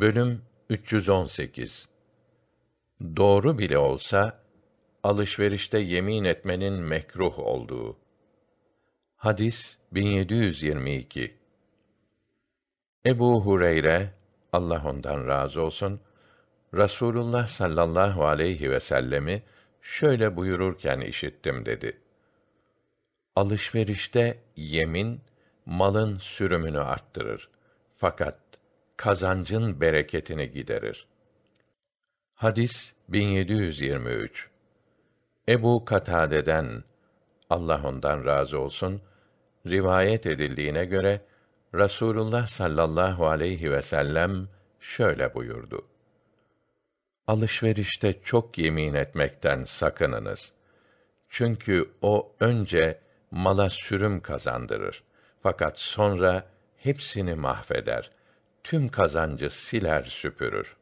Bölüm 318 Doğru bile olsa alışverişte yemin etmenin mekruh olduğu. Hadis 1722. Ebu Hureyre Allah ondan razı olsun Rasulullah sallallahu aleyhi ve sellemi şöyle buyururken işittim dedi. Alışverişte yemin malın sürümünü arttırır. Fakat kazancın bereketini giderir. Hadis 1723. Ebu Katade'den Allah ondan razı olsun rivayet edildiğine göre Rasulullah sallallahu aleyhi ve sellem şöyle buyurdu. Alışverişte çok yemin etmekten sakınınız. Çünkü o önce mala sürüm kazandırır. Fakat sonra hepsini mahveder. Tüm kazancı siler süpürür.